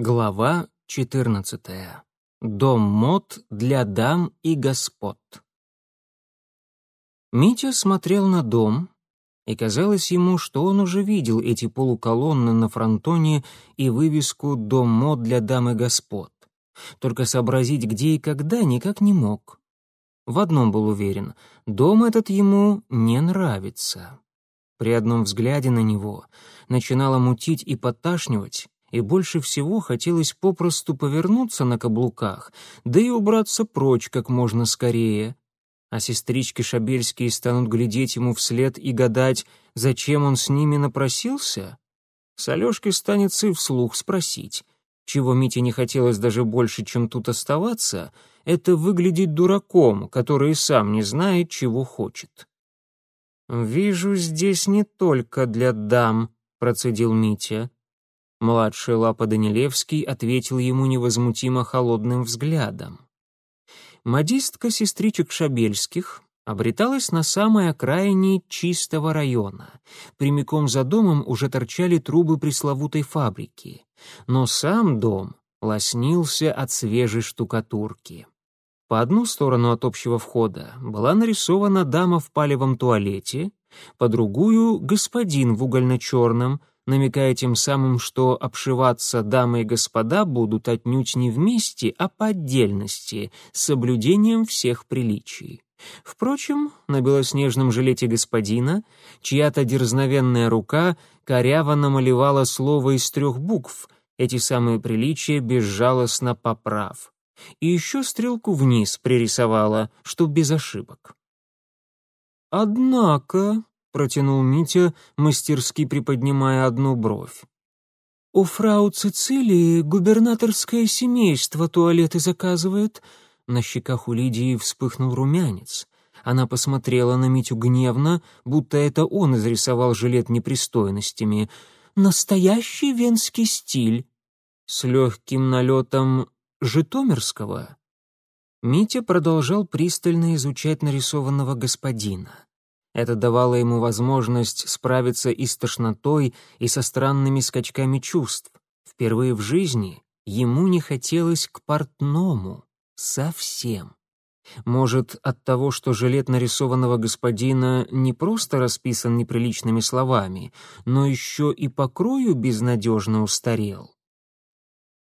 Глава 14. Дом мод для дам и господ. Митя смотрел на дом, и казалось ему, что он уже видел эти полуколонны на фронтоне и вывеску «Дом мод для дам и господ». Только сообразить, где и когда, никак не мог. В одном был уверен — дом этот ему не нравится. При одном взгляде на него начинало мутить и поташнивать, и больше всего хотелось попросту повернуться на каблуках, да и убраться прочь как можно скорее. А сестрички Шабельские станут глядеть ему вслед и гадать, зачем он с ними напросился? С Алешкой станет и вслух спросить. Чего Мите не хотелось даже больше, чем тут оставаться, это выглядеть дураком, который сам не знает, чего хочет. «Вижу, здесь не только для дам», — процедил Митя. Младший Лапа Данилевский ответил ему невозмутимо холодным взглядом. Модистка сестричек Шабельских обреталась на самой окраине чистого района. Прямиком за домом уже торчали трубы пресловутой фабрики. Но сам дом лоснился от свежей штукатурки. По одну сторону от общего входа была нарисована дама в палевом туалете, по другую — господин в угольно-черном — намекая тем самым, что обшиваться дамы и господа будут отнюдь не вместе, а по отдельности, с соблюдением всех приличий. Впрочем, на белоснежном жилете господина чья-то дерзновенная рука коряво намалевала слово из трех букв, эти самые приличия безжалостно поправ. И еще стрелку вниз пририсовала, чтоб без ошибок. «Однако», — протянул Митя, мастерски приподнимая одну бровь. «У фрау Цицилии губернаторское семейство туалеты заказывает». На щеках у Лидии вспыхнул румянец. Она посмотрела на Митю гневно, будто это он изрисовал жилет непристойностями. «Настоящий венский стиль». С легким налетом житомирского. Митя продолжал пристально изучать нарисованного господина. Это давало ему возможность справиться и с тошнотой, и со странными скачками чувств. Впервые в жизни ему не хотелось к портному. Совсем. Может, от того, что жилет нарисованного господина не просто расписан неприличными словами, но еще и по крою безнадежно устарел.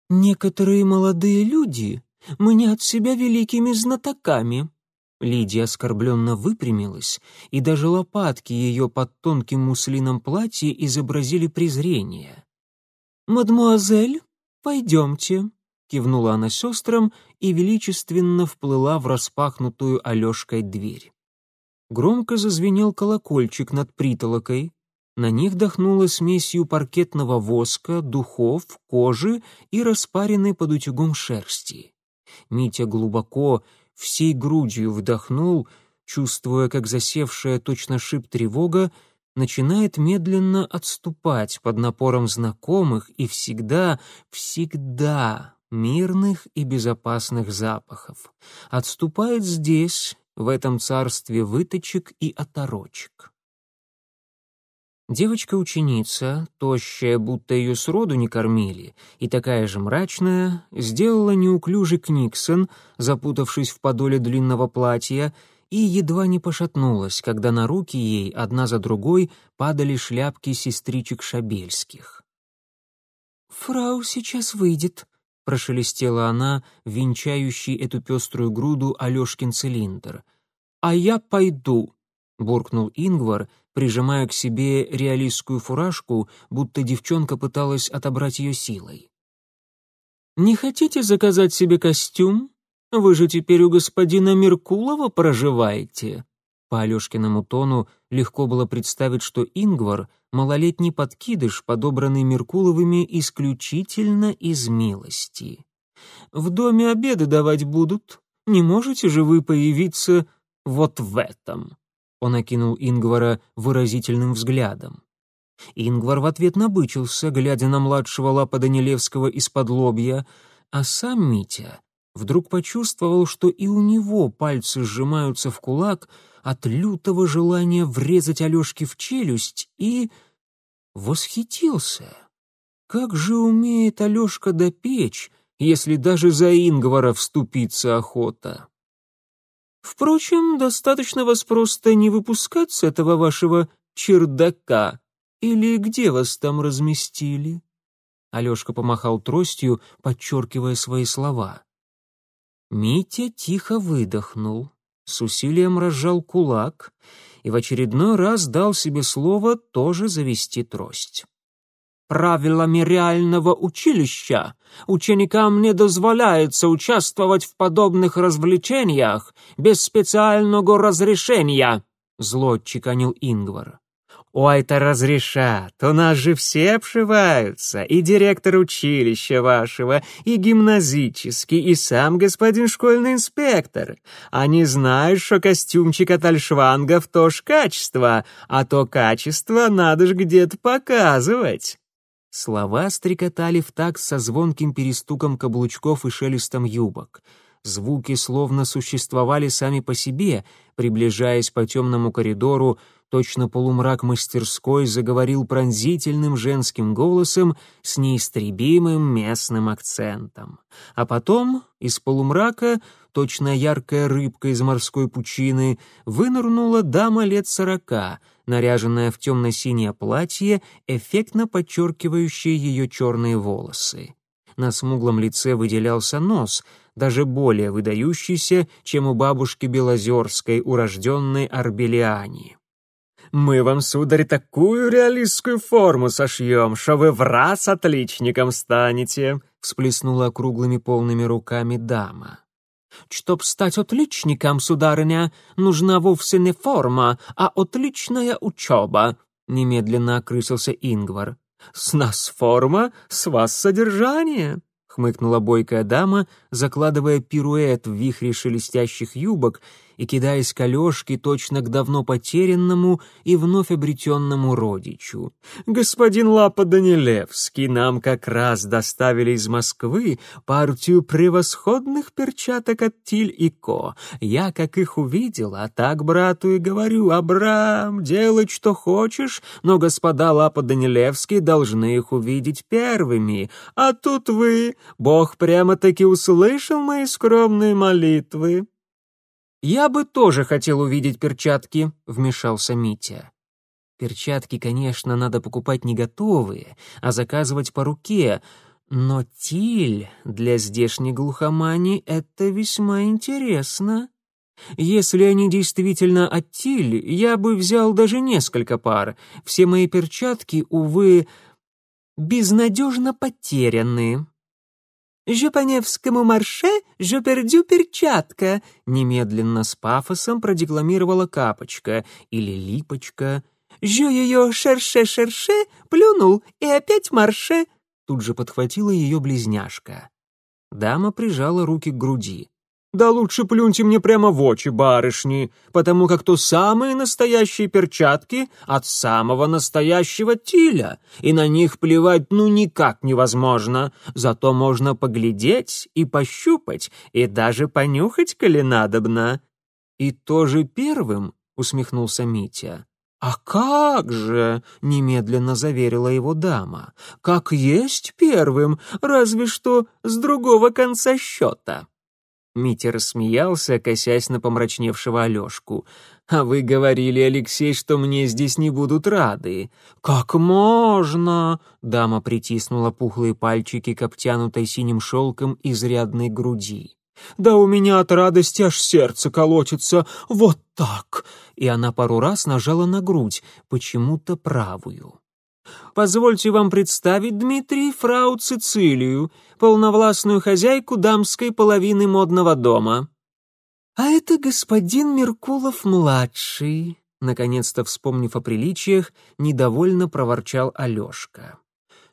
«Некоторые молодые люди мнят себя великими знатоками», Лидия оскорбленно выпрямилась, и даже лопатки ее под тонким муслином платья изобразили презрение. «Мадмуазель, пойдемте», — кивнула она сестрам и величественно вплыла в распахнутую Алешкой дверь. Громко зазвенел колокольчик над притолокой, на них дохнуло смесью паркетного воска, духов, кожи и распаренной под утюгом шерсти. Митя глубоко всей грудью вдохнул, чувствуя, как засевшая точно шип тревога начинает медленно отступать под напором знакомых и всегда, всегда мирных и безопасных запахов. Отступает здесь, в этом царстве выточек и оторочек. Девочка-ученица, тощая, будто ее сроду не кормили, и такая же мрачная, сделала неуклюжий книксон, запутавшись в подоле длинного платья, и едва не пошатнулась, когда на руки ей одна за другой падали шляпки сестричек Шабельских. «Фрау сейчас выйдет», — прошелестела она, венчающий эту пеструю груду Алешкин цилиндр. «А я пойду», — буркнул Ингвар, — прижимая к себе реалистскую фуражку, будто девчонка пыталась отобрать ее силой. «Не хотите заказать себе костюм? Вы же теперь у господина Меркулова проживаете». По Алешкиному тону легко было представить, что Ингвар — малолетний подкидыш, подобранный Меркуловыми исключительно из милости. «В доме обеды давать будут. Не можете же вы появиться вот в этом?» Он окинул Ингвара выразительным взглядом. Ингвар в ответ набычился, глядя на младшего лапа Данилевского из-под лобья, а сам Митя вдруг почувствовал, что и у него пальцы сжимаются в кулак от лютого желания врезать Алешке в челюсть и... восхитился. Как же умеет Алешка допечь, если даже за Ингвара вступиться охота? Впрочем, достаточно вас просто не выпускать с этого вашего чердака. Или где вас там разместили?» Алешка помахал тростью, подчеркивая свои слова. Митя тихо выдохнул, с усилием разжал кулак и в очередной раз дал себе слово тоже завести трость. Правилами реального училища ученикам не дозволяется участвовать в подобных развлечениях без специального разрешения, зло чеканил Ингвар. «Ой-то разрешат, у нас же все обшиваются, и директор училища вашего, и гимназический, и сам господин школьный инспектор. Они знают, что костюмчик от альшвангов то ж качество, а то качество надо ж где-то показывать». Слова стрекотали в такт со звонким перестуком каблучков и шелестом юбок. Звуки словно существовали сами по себе, приближаясь по темному коридору, точно полумрак мастерской заговорил пронзительным женским голосом с неистребимым местным акцентом. А потом из полумрака, точно яркая рыбка из морской пучины, вынырнула дама лет сорока, наряженная в темно-синее платье, эффектно подчеркивающее ее черные волосы. На смуглом лице выделялся нос, даже более выдающийся, чем у бабушки Белозерской, урожденной Арбелиани. Мы вам, сударь, такую реалистскую форму сошьем, что вы в раз отличником станете», — всплеснула круглыми полными руками дама. «Чтоб стать отличником, сударыня, нужна вовсе не форма, а отличная учеба», — немедленно окрысился Ингвар. «С нас форма, с вас содержание», — хмыкнула бойкая дама, закладывая пируэт в вихре шелестящих юбок и кидаясь к Алешке точно к давно потерянному и вновь обретенному родичу. «Господин Лапа Данилевский, нам как раз доставили из Москвы партию превосходных перчаток от Тиль и Ко. Я, как их увидела, так брату и говорю, Абрам, делай, что хочешь, но господа Лапа Данилевский должны их увидеть первыми. А тут вы, Бог прямо-таки услышал мои скромные молитвы». «Я бы тоже хотел увидеть перчатки», — вмешался Митя. Перчатки, конечно, надо покупать не готовые, а заказывать по руке, но тиль для здешней глухомани — это весьма интересно. Если они действительно от тиль, я бы взял даже несколько пар. Все мои перчатки, увы, безнадежно потеряны. «Жопаневскому марше жопердю перчатка», немедленно с пафосом продекламировала Капочка или Липочка. «Жю ее шерше-шерше, плюнул и опять марше», тут же подхватила ее близняшка. Дама прижала руки к груди. Да лучше плюньте мне прямо в очи, барышни, потому как то самые настоящие перчатки от самого настоящего тиля, и на них плевать ну никак невозможно, зато можно поглядеть и пощупать, и даже понюхать, коли надобно». «И тоже первым?» — усмехнулся Митя. «А как же!» — немедленно заверила его дама. «Как есть первым, разве что с другого конца счета». Митя рассмеялся, косясь на помрачневшего Алешку. «А вы говорили, Алексей, что мне здесь не будут рады». «Как можно?» — дама притиснула пухлые пальчики к обтянутой синим шелком изрядной груди. «Да у меня от радости аж сердце колотится. Вот так!» И она пару раз нажала на грудь, почему-то правую. Позвольте вам представить, Дмитрий, фрау Цицилию, полновластную хозяйку дамской половины модного дома». «А это господин Меркулов-младший», — наконец-то вспомнив о приличиях, недовольно проворчал Алешка.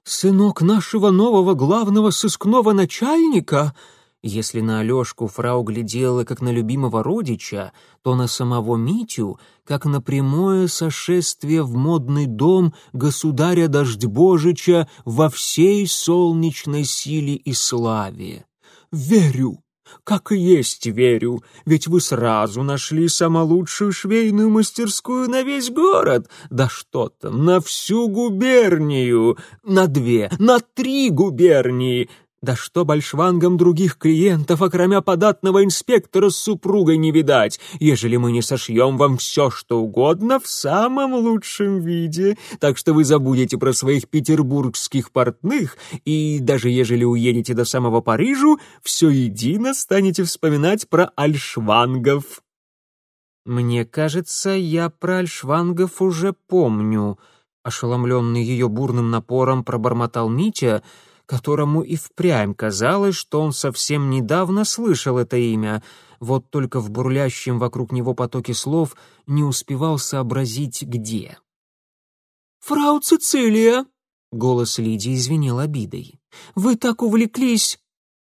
«Сынок нашего нового главного сыскного начальника?» Если на Алешку фрау глядела как на любимого родича, то на самого Митю как на прямое сошествие в модный дом государя Дождьбожича во всей солнечной силе и славе. «Верю! «Как и есть верю, ведь вы сразу нашли самолучшую швейную мастерскую на весь город. Да что там, на всю губернию, на две, на три губернии. Да что большвангам других клиентов, окромя податного инспектора с супругой не видать, ежели мы не сошьем вам все, что угодно, в самом лучшем виде. Так что вы забудете про своих петербургских портных, и даже ежели уедете до самого Парижу, все едино станете вспоминать про альшвангов. Мне кажется, я про альшвангов уже помню. Ошеломленный ее бурным напором пробормотал Митя — которому и впрямь казалось, что он совсем недавно слышал это имя, вот только в бурлящем вокруг него потоке слов не успевал сообразить, где. «Фрау Цицилия!» — голос Лидии извинил обидой. «Вы так увлеклись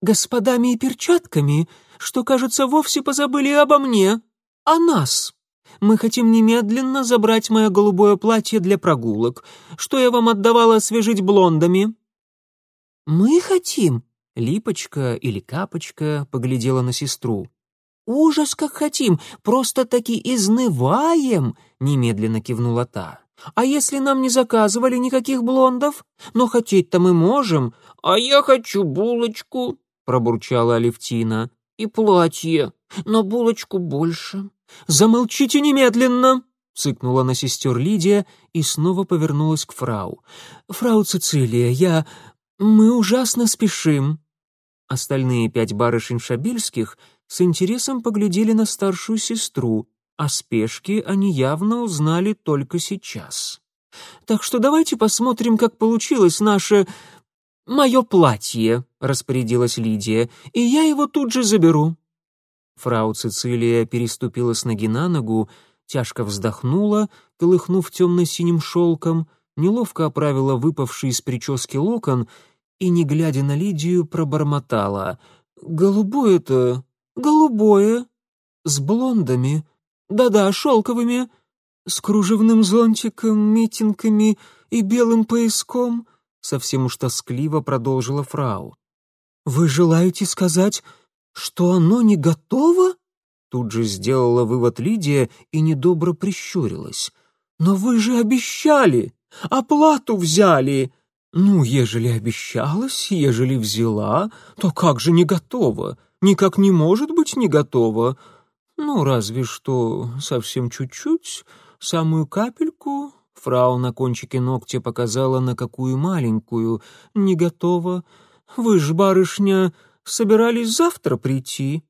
господами и перчатками, что, кажется, вовсе позабыли обо мне, о нас. Мы хотим немедленно забрать мое голубое платье для прогулок, что я вам отдавала освежить блондами». «Мы хотим?» — Липочка или Капочка поглядела на сестру. «Ужас, как хотим! Просто-таки изнываем!» — немедленно кивнула та. «А если нам не заказывали никаких блондов? Но хотеть-то мы можем!» «А я хочу булочку!» — пробурчала Алевтина. «И платье, но булочку больше». «Замолчите немедленно!» — цыкнула на сестер Лидия и снова повернулась к фрау. «Фрау Цицилия, я... «Мы ужасно спешим». Остальные пять барышень Шабельских с интересом поглядели на старшую сестру, а спешки они явно узнали только сейчас. «Так что давайте посмотрим, как получилось наше... мое платье», — распорядилась Лидия, «и я его тут же заберу». Фрау Цицилия переступила с ноги на ногу, тяжко вздохнула, колыхнув темно-синим шелком, неловко оправила выпавший из прически локон и, не глядя на Лидию, пробормотала. «Голубое-то, голубое, с блондами, да-да, шелковыми, с кружевным зонтиком, митинками и белым пояском», совсем уж тоскливо продолжила фрау. «Вы желаете сказать, что оно не готово?» Тут же сделала вывод Лидия и недобро прищурилась. «Но вы же обещали! Оплату взяли!» «Ну, ежели обещалась, ежели взяла, то как же не готова? Никак не может быть не готова. Ну, разве что совсем чуть-чуть, самую капельку». Фрау на кончике ногтя показала, на какую маленькую. «Не готова. Вы ж, барышня, собирались завтра прийти?»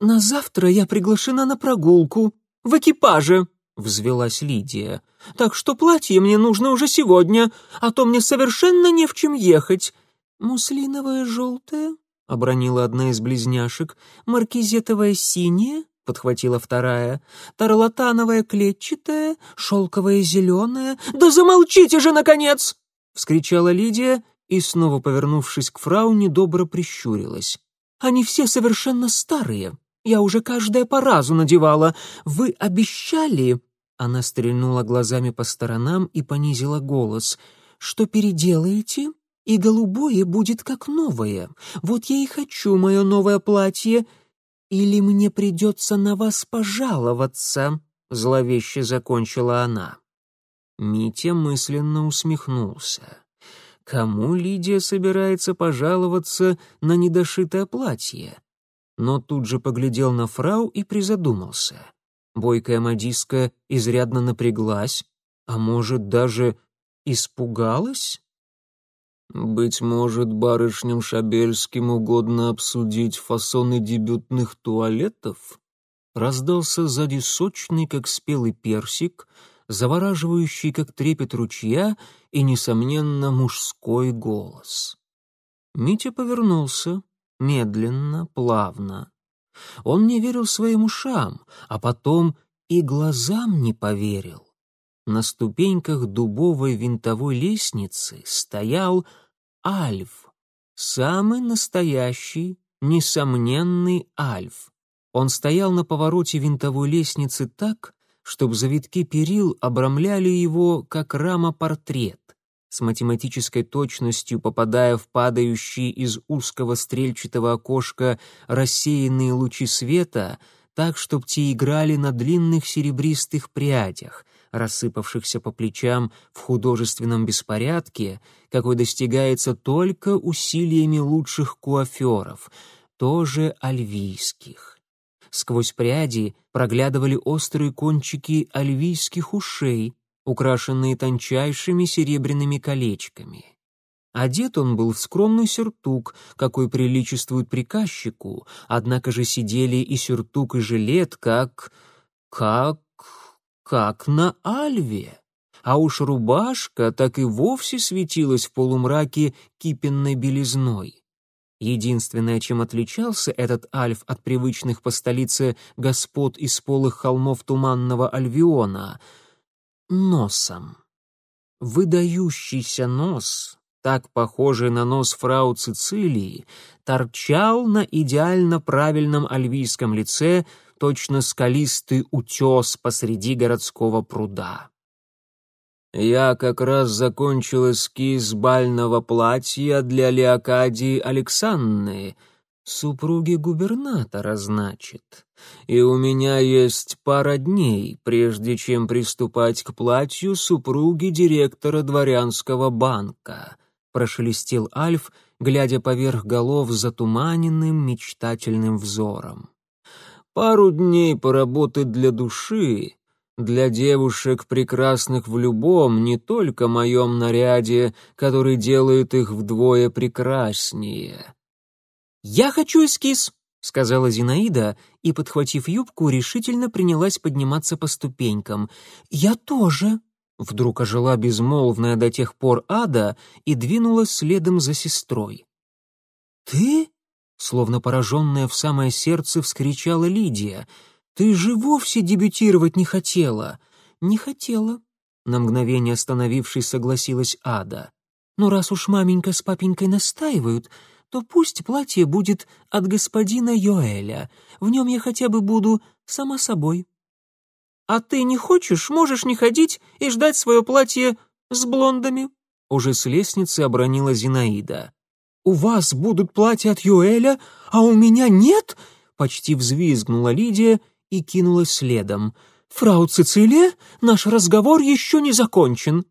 «На завтра я приглашена на прогулку. В экипаже», — взвелась Лидия. «Так что платье мне нужно уже сегодня, а то мне совершенно не в чем ехать». «Муслиновое желтое?» — обронила одна из близняшек. «Маркизетовое синее?» — подхватила вторая. «Тарлатановое клетчатое? Шелковое зеленое?» «Да замолчите же, наконец!» — вскричала Лидия и, снова повернувшись к фрау, недобро прищурилась. «Они все совершенно старые. Я уже каждое по разу надевала. Вы обещали...» Она стрельнула глазами по сторонам и понизила голос. «Что переделаете, и голубое будет как новое. Вот я и хочу мое новое платье. Или мне придется на вас пожаловаться?» Зловеще закончила она. Митя мысленно усмехнулся. Кому Лидия собирается пожаловаться на недошитое платье? Но тут же поглядел на фрау и призадумался — Бойкая модистка изрядно напряглась, а может, даже испугалась? «Быть может, барышням Шабельским угодно обсудить фасоны дебютных туалетов?» Раздался сзади сочный, как спелый персик, завораживающий, как трепет ручья, и, несомненно, мужской голос. Митя повернулся, медленно, плавно. Он не верил своим ушам, а потом и глазам не поверил. На ступеньках дубовой винтовой лестницы стоял Альф, самый настоящий, несомненный Альф. Он стоял на повороте винтовой лестницы так, чтобы завитки перил обрамляли его, как рама-портрет. С математической точностью попадая в падающие из узкого стрельчатого окошка рассеянные лучи света, так, чтоб те играли на длинных серебристых прядях, рассыпавшихся по плечам в художественном беспорядке, какой достигается только усилиями лучших куаферов, тоже альвийских. Сквозь пряди проглядывали острые кончики альвийских ушей, украшенные тончайшими серебряными колечками. Одет он был в скромный сюртук, какой приличествует приказчику, однако же сидели и сюртук, и жилет, как... как... как на Альве. А уж рубашка так и вовсе светилась в полумраке кипенной белизной. Единственное, чем отличался этот Альф от привычных по столице господ из полых холмов туманного Альвиона — носом. Выдающийся нос, так похожий на нос фрау Цицилии, торчал на идеально правильном альвийском лице точно скалистый утес посреди городского пруда. Я как раз закончил эскиз бального платья для Леокадии Александры, супруги губернатора, значит. И у меня есть пара дней, прежде чем приступать к платью супруги директора дворянского банка, прошелестел Альф, глядя поверх голов затуманенным мечтательным взором. Пару дней поработать для души, для девушек, прекрасных в любом, не только моем наряде, который делает их вдвое прекраснее. «Я хочу эскиз», — сказала Зинаида и, подхватив юбку, решительно принялась подниматься по ступенькам. «Я тоже», — вдруг ожила безмолвная до тех пор ада и двинулась следом за сестрой. «Ты?» — словно пораженная в самое сердце вскричала Лидия — «Ты же вовсе дебютировать не хотела!» «Не хотела», — на мгновение остановившись, согласилась Ада. «Но раз уж маменька с папенькой настаивают, то пусть платье будет от господина Йоэля. В нем я хотя бы буду сама собой». «А ты не хочешь, можешь не ходить и ждать свое платье с блондами?» Уже с лестницы обронила Зинаида. «У вас будут платья от Юэля, а у меня нет?» Почти взвизгнула Лидия и кинулась следом. «Фрау Цицилия, наш разговор еще не закончен».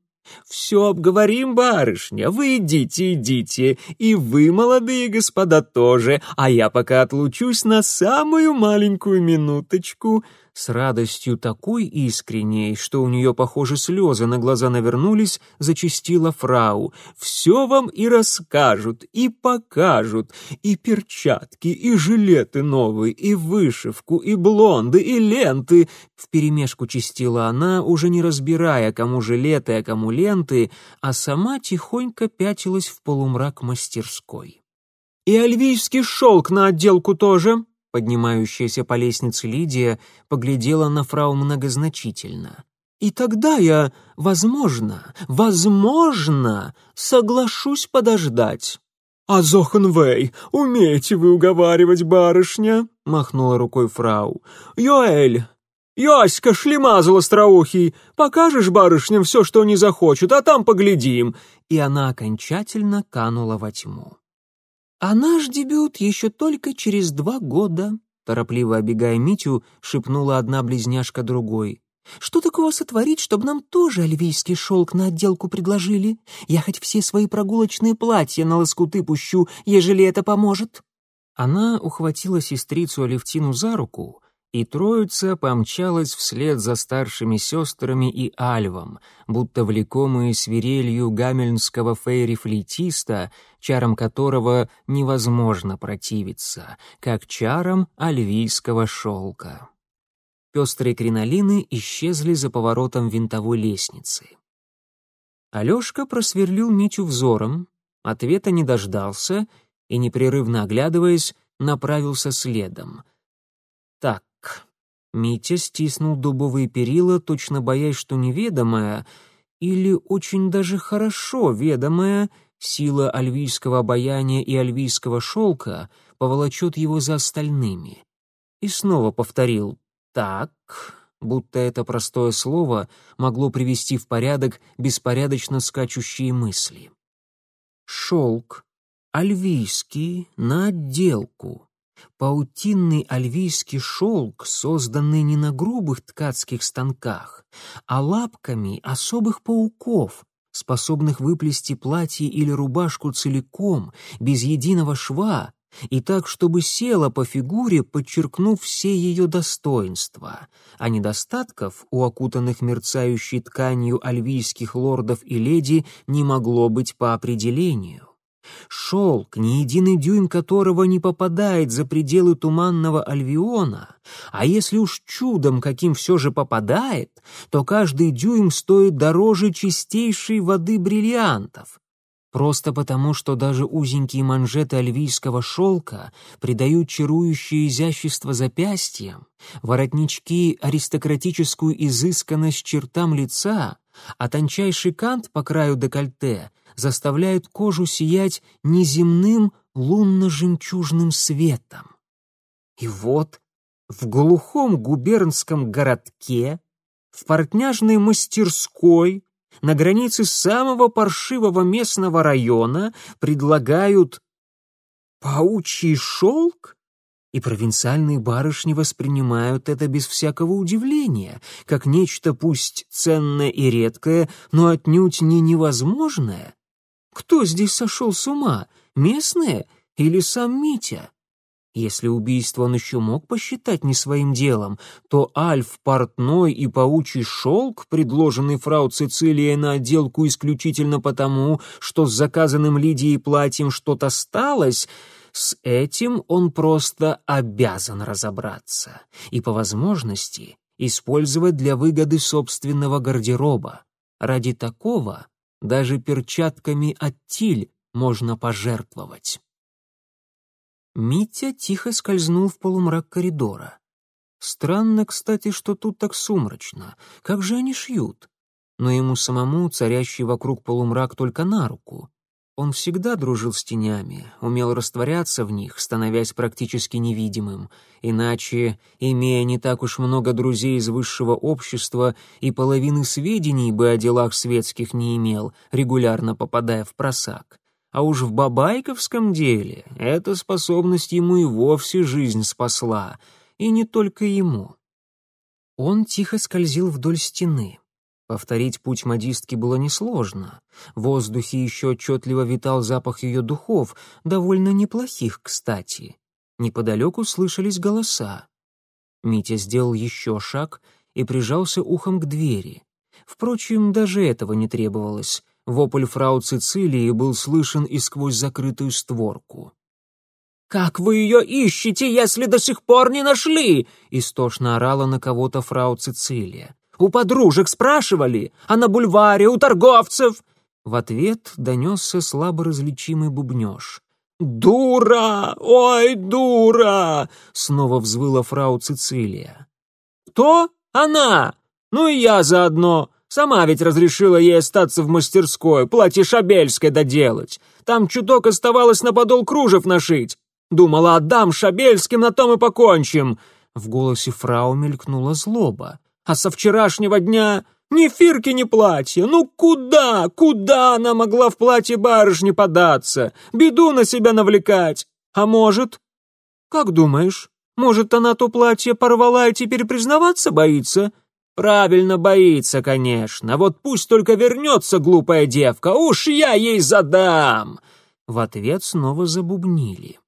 «Все обговорим, барышня, вы идите, идите, и вы, молодые господа, тоже, а я пока отлучусь на самую маленькую минуточку», с радостью такой искренней, что у нее, похоже, слезы на глаза навернулись, зачастила фрау. «Все вам и расскажут, и покажут, и перчатки, и жилеты новые, и вышивку, и блонды, и ленты!» Вперемешку чистила она, уже не разбирая, кому жилеты, а кому ленты, а сама тихонько пятилась в полумрак мастерской. «И альвийский шелк на отделку тоже!» Поднимающаяся по лестнице Лидия поглядела на фрау многозначительно. «И тогда я, возможно, возможно, соглашусь подождать». «А Зохенвей, умеете вы уговаривать, барышня?» — махнула рукой фрау. «Йоэль, Йоська, шлемазл остроухий, покажешь барышням все, что они захочут, а там поглядим». И она окончательно канула во тьму. «А наш дебют еще только через два года», — торопливо обегая Митю, шепнула одна близняшка другой. «Что такого сотворить, чтобы нам тоже альвийский шелк на отделку предложили? Я хоть все свои прогулочные платья на лоскуты пущу, ежели это поможет». Она ухватила сестрицу Алевтину за руку и троица помчалась вслед за старшими сестрами и Альвом, будто влекомые свирелью гамельнского фейри-флейтиста, которого невозможно противиться, как чарам альвийского шелка. Пестрые кринолины исчезли за поворотом винтовой лестницы. Алешка просверлил Митю взором, ответа не дождался и, непрерывно оглядываясь, направился следом. Так, Митя стиснул дубовые перила, точно боясь, что неведомая или очень даже хорошо ведомая сила альвийского обаяния и альвийского шелка поволочет его за остальными. И снова повторил «так», будто это простое слово могло привести в порядок беспорядочно скачущие мысли. Шелк, альвийский, на отделку. Паутинный альвийский шелк, созданный не на грубых ткацких станках, а лапками особых пауков, способных выплести платье или рубашку целиком, без единого шва, и так, чтобы села по фигуре, подчеркнув все ее достоинства, а недостатков у окутанных мерцающей тканью альвийских лордов и леди не могло быть по определению. Шелк, ни единый дюйм которого не попадает за пределы туманного альвиона, а если уж чудом каким все же попадает, то каждый дюйм стоит дороже чистейшей воды бриллиантов. Просто потому, что даже узенькие манжеты альвийского шелка придают чарующее изящество запястьям, воротнички — аристократическую изысканность чертам лица, а тончайший кант по краю декольте — заставляет кожу сиять неземным лунно-жемчужным светом. И вот в глухом губернском городке, в портняжной мастерской, на границе самого паршивого местного района предлагают паучий шелк? И провинциальные барышни воспринимают это без всякого удивления, как нечто пусть ценное и редкое, но отнюдь не невозможное. Кто здесь сошел с ума, местные или сам Митя? Если убийство он еще мог посчитать не своим делом, то Альф, портной и паучий шелк, предложенный фрау Цицилией на отделку исключительно потому, что с заказанным Лидией платьем что-то сталось, с этим он просто обязан разобраться и, по возможности, использовать для выгоды собственного гардероба. Ради такого даже перчатками от тиль можно пожертвовать. Митя тихо скользнул в полумрак коридора. Странно, кстати, что тут так сумрачно. Как же они шьют? Но ему самому царящий вокруг полумрак только на руку. Он всегда дружил с тенями, умел растворяться в них, становясь практически невидимым. Иначе, имея не так уж много друзей из высшего общества, и половины сведений бы о делах светских не имел, регулярно попадая в просак. А уж в бабайковском деле эта способность ему и вовсе жизнь спасла, и не только ему. Он тихо скользил вдоль стены. Повторить путь модистки было несложно. В воздухе еще отчетливо витал запах ее духов, довольно неплохих, кстати. Неподалеку слышались голоса. Митя сделал еще шаг и прижался ухом к двери. Впрочем, даже этого не требовалось. Вопль фрау Цицилии был слышен и сквозь закрытую створку. «Как вы ее ищете, если до сих пор не нашли?» — истошно орала на кого-то фрау Цицилия. У подружек спрашивали, а на бульваре, у торговцев?» В ответ донесся слабо различимый бубнеж. «Дура! Ой, дура!» — снова взвыла фрау Цицилия. «Кто? Она! Ну и я заодно. Сама ведь разрешила ей остаться в мастерской, платье Шабельское доделать. Там чуток оставалось на подол кружев нашить. Думала, отдам Шабельским, на том и покончим». В голосе фрау мелькнула злоба. А со вчерашнего дня ни фирки, ни платья. Ну куда, куда она могла в платье барышни податься? Беду на себя навлекать. А может... Как думаешь, может, она то платье порвала и теперь признаваться боится? Правильно боится, конечно. Вот пусть только вернется глупая девка, уж я ей задам. В ответ снова забубнили.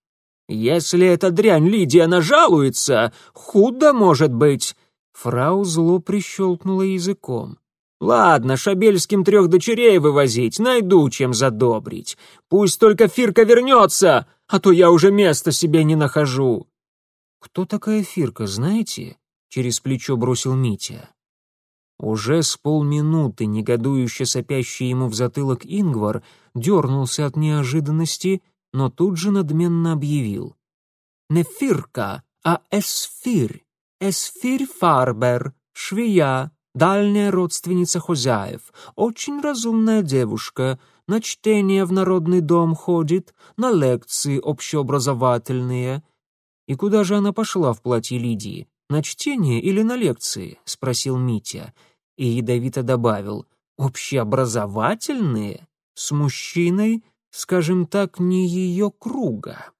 Если эта дрянь Лидия нажалуется, худо может быть. Фрау зло прищелкнула языком. «Ладно, Шабельским трех дочерей вывозить, найду чем задобрить. Пусть только Фирка вернется, а то я уже места себе не нахожу». «Кто такая Фирка, знаете?» — через плечо бросил Митя. Уже с полминуты негодующе сопящий ему в затылок Ингвар дернулся от неожиданности, но тут же надменно объявил. «Не Фирка, а Эсфирь. Эсфирь Фарбер, швея, дальняя родственница хозяев, очень разумная девушка, на чтение в народный дом ходит, на лекции общеобразовательные. И куда же она пошла в платье Лидии? на чтение или на лекции?» — спросил Митя. И ядовито добавил. «Общеобразовательные? С мужчиной, скажем так, не ее круга».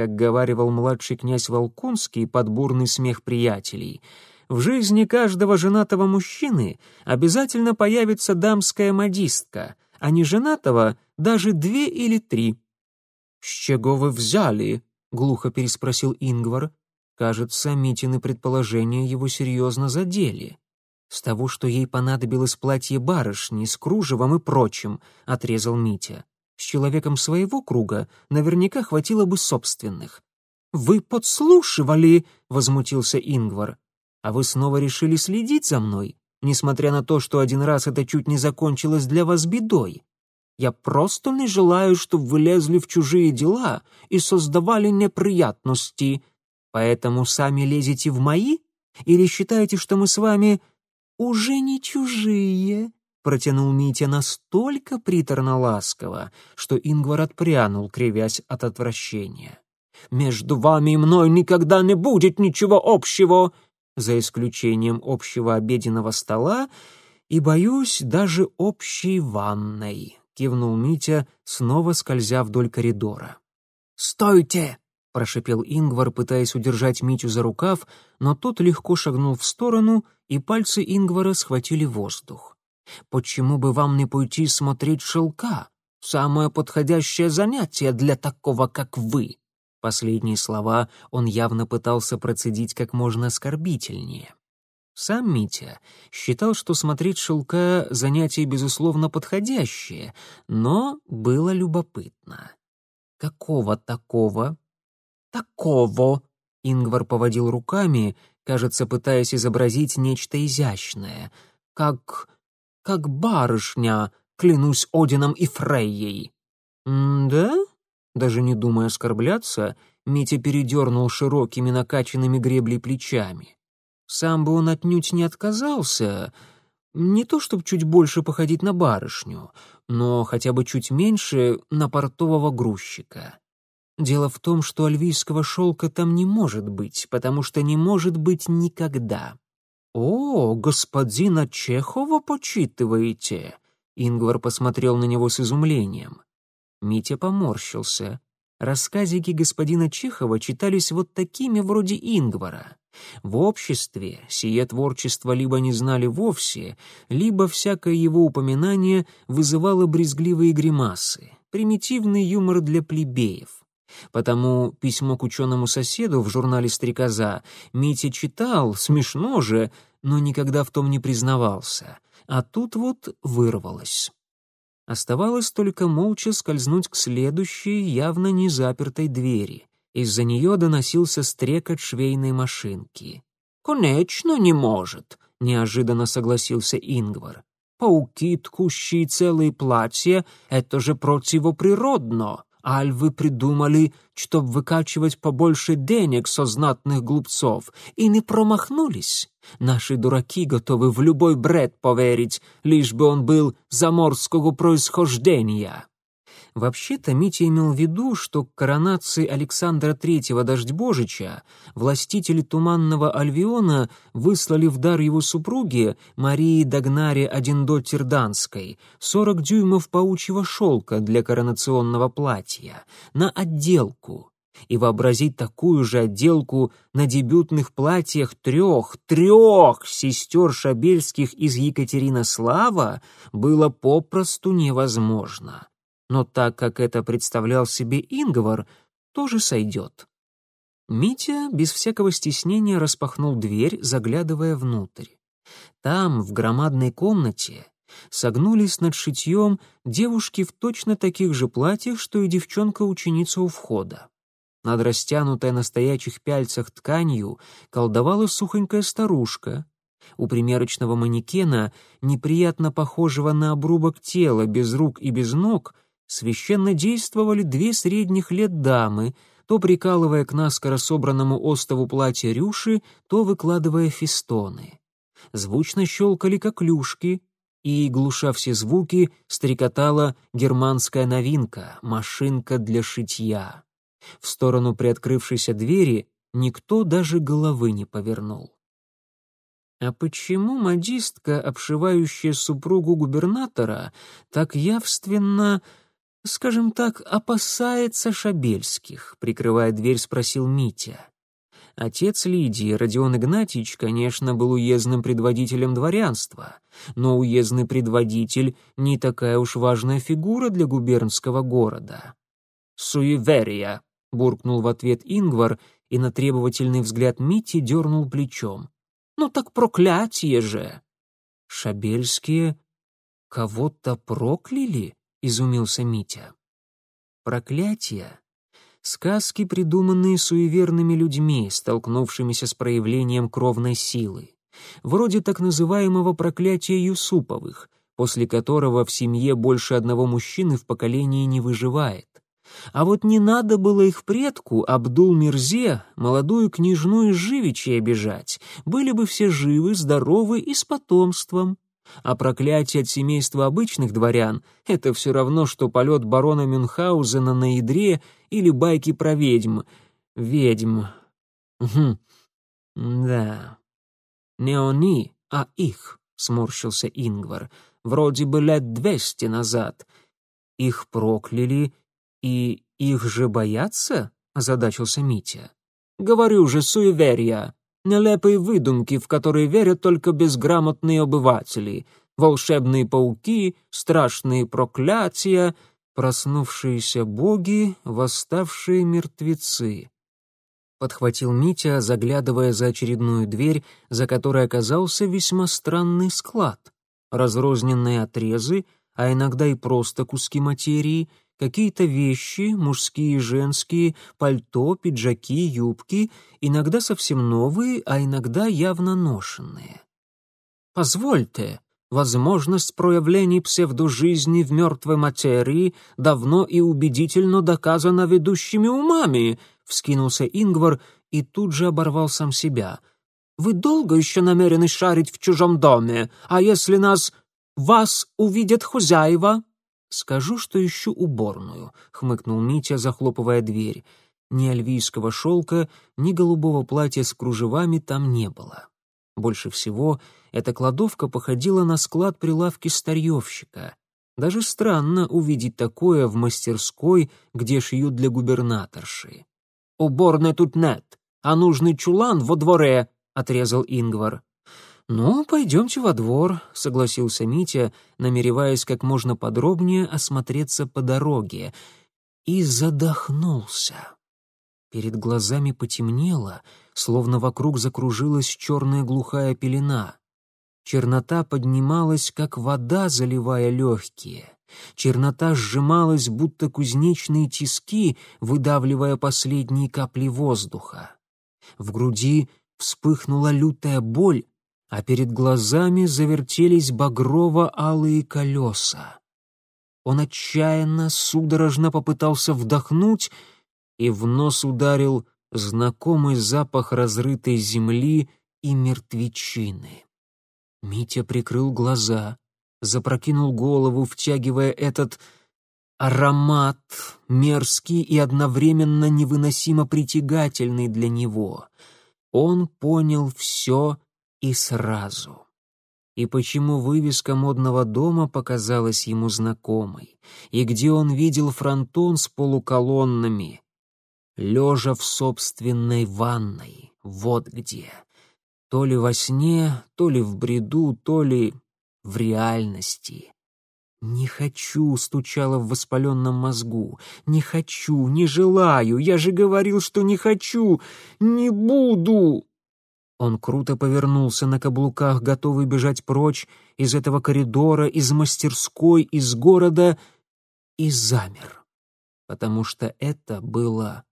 Как говаривал младший князь Волконский под бурный смех приятелей, в жизни каждого женатого мужчины обязательно появится дамская модистка, а не женатого даже две или три. «С чего вы взяли?» — глухо переспросил Ингвар. Кажется, Митины предположения его серьезно задели. «С того, что ей понадобилось платье барышни с кружевом и прочим», — отрезал Митя. «С человеком своего круга наверняка хватило бы собственных». «Вы подслушивали!» — возмутился Ингвар. «А вы снова решили следить за мной, несмотря на то, что один раз это чуть не закончилось для вас бедой. Я просто не желаю, чтобы вы лезли в чужие дела и создавали неприятности», Поэтому сами лезете в мои? Или считаете, что мы с вами уже не чужие?» Протянул Митя настолько приторно-ласково, что Ингвар отпрянул, кривясь от отвращения. «Между вами и мной никогда не будет ничего общего!» За исключением общего обеденного стола и, боюсь, даже общей ванной, кивнул Митя, снова скользя вдоль коридора. «Стойте!» — прошипел Ингвар, пытаясь удержать Митю за рукав, но тот легко шагнул в сторону, и пальцы Ингвара схватили воздух. «Почему бы вам не пойти смотреть шелка? Самое подходящее занятие для такого, как вы!» Последние слова он явно пытался процедить как можно оскорбительнее. Сам Митя считал, что смотреть шелка — занятие, безусловно, подходящее, но было любопытно. Какого такого такого?» Ингвар поводил руками, кажется, пытаясь изобразить нечто изящное. «Как... как барышня, клянусь Одином и Фрейей». «Да?» Даже не думая оскорбляться, Митя передернул широкими накачанными греблей плечами. Сам бы он отнюдь не отказался, не то чтобы чуть больше походить на барышню, но хотя бы чуть меньше на портового грузчика. Дело в том, что альвийского шелка там не может быть, потому что не может быть никогда. «О, господина Чехова почитываете?» Ингвар посмотрел на него с изумлением. Митя поморщился. Рассказики господина Чехова читались вот такими вроде Ингвара. В обществе сие творчество либо не знали вовсе, либо всякое его упоминание вызывало брезгливые гримасы, примитивный юмор для плебеев. Потому письмо к ученому соседу в журнале «Стрекоза» Митя читал, смешно же, но никогда в том не признавался. А тут вот вырвалось. Оставалось только молча скользнуть к следующей, явно не запертой двери. Из-за нее доносился стрекот швейной машинки. «Конечно, не может», — неожиданно согласился Ингвар. «Пауки, ткущие целые платья — это же противоприродно. Аль вы придумали, чтоб выкачивать побольше денег со знатных глупцов, и не промахнулись. Наши дураки готовы в любой бред поверить, лишь бы он был заморского происхождения. Вообще-то Митя имел в виду, что к коронации Александра III Дождьбожича властители Туманного Альвиона выслали в дар его супруге Марии Дагнаре Одиндотер Данской 40 дюймов паучьего шелка для коронационного платья на отделку. И вообразить такую же отделку на дебютных платьях трех, трех сестер Шабельских из Екатеринослава было попросту невозможно но так как это представлял себе Ингвар, тоже сойдет. Митя без всякого стеснения распахнул дверь, заглядывая внутрь. Там, в громадной комнате, согнулись над шитьем девушки в точно таких же платьях, что и девчонка-ученица у входа. Над растянутой на стоячих пяльцах тканью колдовала сухонькая старушка. У примерочного манекена, неприятно похожего на обрубок тела, без рук и без ног, священно действовали две средних лет дамы, то прикалывая к наскоро собранному остову платья рюши, то выкладывая фестоны. Звучно щелкали коклюшки, и, глуша все звуки, стрекотала германская новинка — машинка для шитья. В сторону приоткрывшейся двери никто даже головы не повернул. А почему модистка, обшивающая супругу губернатора, так явственно, скажем так, опасается Шабельских, прикрывая дверь, спросил Митя. Отец Лидии, Родион Игнатьевич, конечно, был уездным предводителем дворянства, но уездный предводитель не такая уж важная фигура для губернского города. «Суеверия», — буркнул в ответ Ингвар и на требовательный взгляд Мити дернул плечом. Ну так проклятие же!» «Шабельские кого-то прокляли?» — изумился Митя. «Проклятие — сказки, придуманные суеверными людьми, столкнувшимися с проявлением кровной силы. Вроде так называемого проклятия Юсуповых, после которого в семье больше одного мужчины в поколении не выживает. А вот не надо было их предку, Абдул-Мирзе, молодую княжну из Живичей обижать. Были бы все живы, здоровы и с потомством. А проклятие от семейства обычных дворян — это все равно, что полет барона Мюнхгаузена на ядре или байки про ведьм. Ведьм. Угу. Да. Не они, а их, — сморщился Ингвар. Вроде бы лет двести назад. Их прокляли «И их же боятся?» — озадачился Митя. «Говорю же, суеверия. Нелепые выдумки, в которые верят только безграмотные обыватели. Волшебные пауки, страшные проклятия, проснувшиеся боги, восставшие мертвецы». Подхватил Митя, заглядывая за очередную дверь, за которой оказался весьма странный склад. Разрозненные отрезы, а иногда и просто куски материи — Какие-то вещи, мужские и женские, пальто, пиджаки, юбки, иногда совсем новые, а иногда явно ношенные. «Позвольте», Возможность проявлений псевдожизни в мертвой материи давно и убедительно доказана ведущими умами», — вскинулся Ингвар и тут же оборвал сам себя. «Вы долго еще намерены шарить в чужом доме, а если нас... вас увидят хозяева?» «Скажу, что ищу уборную», — хмыкнул Митя, захлопывая дверь. Ни альвийского шелка, ни голубого платья с кружевами там не было. Больше всего эта кладовка походила на склад прилавки старьевщика. Даже странно увидеть такое в мастерской, где шьют для губернаторши. «Уборной тут нет, а нужный чулан во дворе», — отрезал Ингвар. «Ну, пойдемте во двор», — согласился Митя, намереваясь как можно подробнее осмотреться по дороге, и задохнулся. Перед глазами потемнело, словно вокруг закружилась черная глухая пелена. Чернота поднималась, как вода, заливая легкие. Чернота сжималась, будто кузнечные тиски, выдавливая последние капли воздуха. В груди вспыхнула лютая боль, а перед глазами завертелись багрово-алые колеса. Он отчаянно, судорожно попытался вдохнуть, и в нос ударил знакомый запах разрытой земли и мертвечины. Митя прикрыл глаза, запрокинул голову, втягивая этот аромат, мерзкий и одновременно невыносимо притягательный для него. Он понял все и сразу. И почему вывеска модного дома показалась ему знакомой, и где он видел фронтон с полуколоннами, лежа в собственной ванной, вот где. То ли во сне, то ли в бреду, то ли в реальности. «Не хочу», — стучало в воспаленном мозгу. «Не хочу, не желаю, я же говорил, что не хочу, не буду!» Он круто повернулся на каблуках, готовый бежать прочь из этого коридора, из мастерской, из города, и замер, потому что это было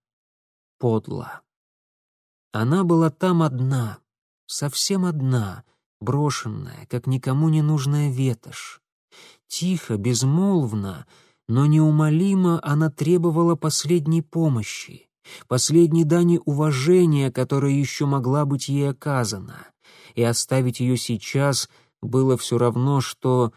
подло. Она была там одна, совсем одна, брошенная, как никому не нужная ветошь. Тихо, безмолвно, но неумолимо она требовала последней помощи последней дани уважения, которая еще могла быть ей оказана, и оставить ее сейчас было все равно, что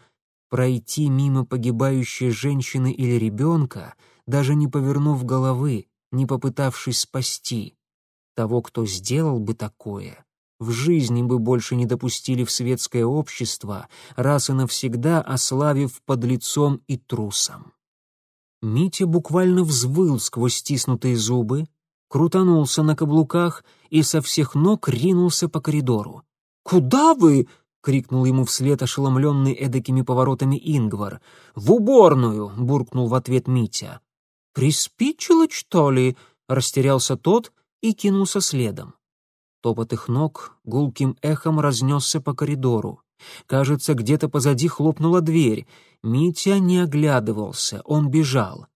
пройти мимо погибающей женщины или ребенка, даже не повернув головы, не попытавшись спасти. Того, кто сделал бы такое, в жизни бы больше не допустили в светское общество, раз и навсегда ославив под лицом и трусом. Митя буквально взвыл сквозь стиснутые зубы, крутанулся на каблуках и со всех ног ринулся по коридору. «Куда вы?» — крикнул ему вслед ошеломленный эдакими поворотами Ингвар. «В уборную!» — буркнул в ответ Митя. «Приспичило, что ли?» — растерялся тот и кинулся следом. Топот их ног гулким эхом разнесся по коридору. Кажется, где-то позади хлопнула дверь. Митя не оглядывался, он бежал.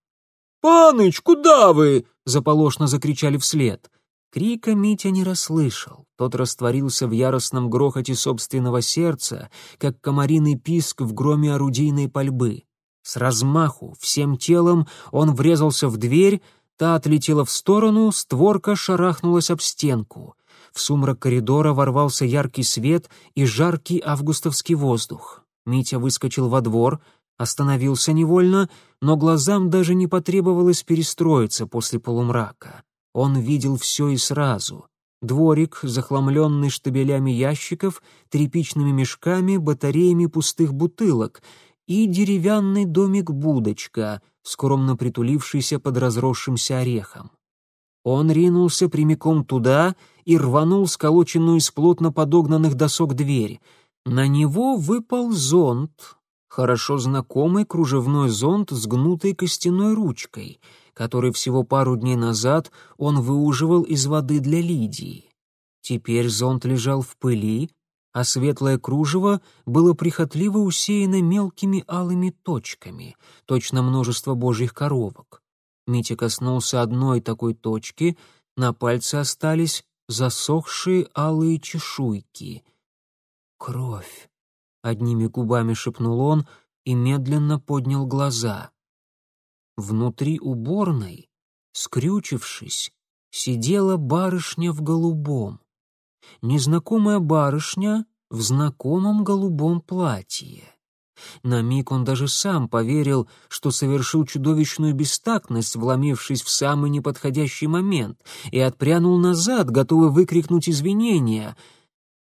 «Паныч, куда вы?» — заполошно закричали вслед. Крика Митя не расслышал. Тот растворился в яростном грохоте собственного сердца, как комариный писк в громе орудийной пальбы. С размаху, всем телом он врезался в дверь, та отлетела в сторону, створка шарахнулась об стенку. В сумрак коридора ворвался яркий свет и жаркий августовский воздух. Митя выскочил во двор, остановился невольно, но глазам даже не потребовалось перестроиться после полумрака. Он видел все и сразу. Дворик, захламленный штабелями ящиков, тряпичными мешками, батареями пустых бутылок — и деревянный домик-будочка, скромно притулившийся под разросшимся орехом. Он ринулся прямиком туда и рванул сколоченную из плотно подогнанных досок дверь. На него выпал зонт, хорошо знакомый кружевной зонт с гнутой костяной ручкой, который всего пару дней назад он выуживал из воды для Лидии. Теперь зонт лежал в пыли, а светлое кружево было прихотливо усеяно мелкими алыми точками, точно множество божьих коровок. Митя коснулся одной такой точки, на пальце остались засохшие алые чешуйки. «Кровь!» — одними губами шепнул он и медленно поднял глаза. Внутри уборной, скрючившись, сидела барышня в голубом незнакомая барышня в знакомом голубом платье. На миг он даже сам поверил, что совершил чудовищную бестактность, вломившись в самый неподходящий момент, и отпрянул назад, готовый выкрикнуть извинения.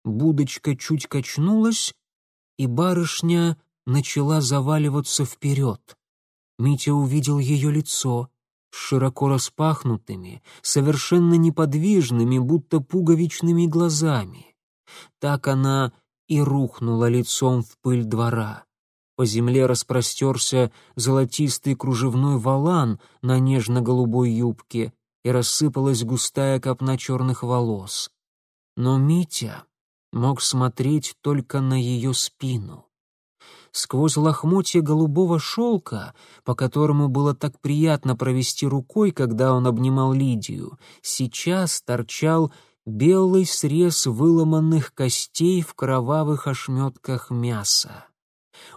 Будочка чуть качнулась, и барышня начала заваливаться вперед. Митя увидел ее лицо, с широко распахнутыми, совершенно неподвижными, будто пуговичными глазами. Так она и рухнула лицом в пыль двора. По земле распростерся золотистый кружевной валан на нежно-голубой юбке, и рассыпалась густая копна черных волос. Но Митя мог смотреть только на ее спину сквозь лохмотья голубого шелка, по которому было так приятно провести рукой, когда он обнимал Лидию, сейчас торчал белый срез выломанных костей в кровавых ошметках мяса.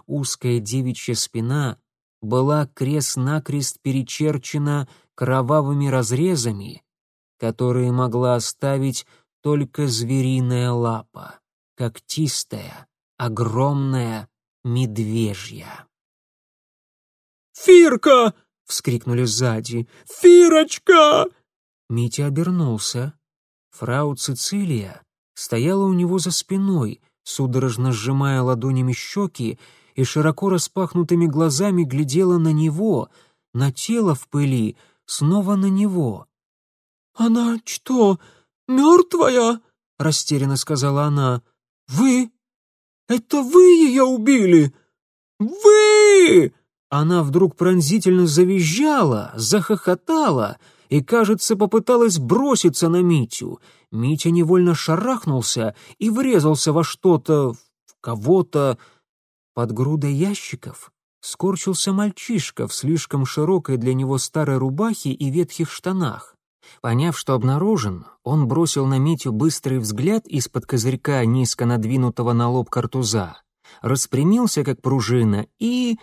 Узкая девичья спина была крест-накрест перечерчена кровавыми разрезами, которые могла оставить только звериная лапа, когтистая, огромная, медвежья. «Фирка!» — вскрикнули сзади. «Фирочка!» Митя обернулся. Фрау Цицилия стояла у него за спиной, судорожно сжимая ладонями щеки и широко распахнутыми глазами глядела на него, на тело в пыли, снова на него. «Она что, мертвая?» — растерянно сказала она. «Вы это вы ее убили? Вы!» Она вдруг пронзительно завизжала, захохотала и, кажется, попыталась броситься на Митю. Митя невольно шарахнулся и врезался во что-то, в кого-то. Под грудой ящиков скорчился мальчишка в слишком широкой для него старой рубахе и ветхих штанах. Поняв, что обнаружен, он бросил на Митю быстрый взгляд из-под козырька низко надвинутого на лоб картуза, распрямился как пружина и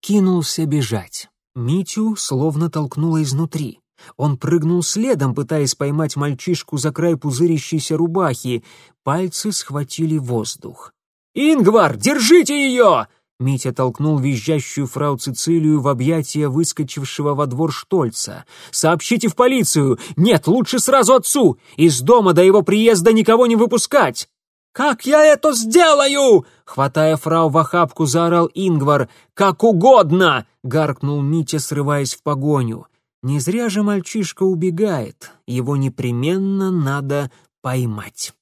кинулся бежать. Митю словно толкнуло изнутри. Он прыгнул следом, пытаясь поймать мальчишку за край пузырящейся рубахи. Пальцы схватили воздух. «Ингвар, держите ее!» Митя толкнул визжащую фрау Цицилию в объятия выскочившего во двор Штольца. «Сообщите в полицию! Нет, лучше сразу отцу! Из дома до его приезда никого не выпускать!» «Как я это сделаю?» Хватая фрау в охапку, заорал Ингвар. «Как угодно!» — гаркнул Митя, срываясь в погоню. Не зря же мальчишка убегает. Его непременно надо поймать.